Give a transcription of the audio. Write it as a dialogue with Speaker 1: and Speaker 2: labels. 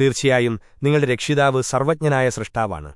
Speaker 1: തീർച്ചയായും നിങ്ങളുടെ രക്ഷിതാവ് സർവജ്ഞനായ സൃഷ്ടാവാണ്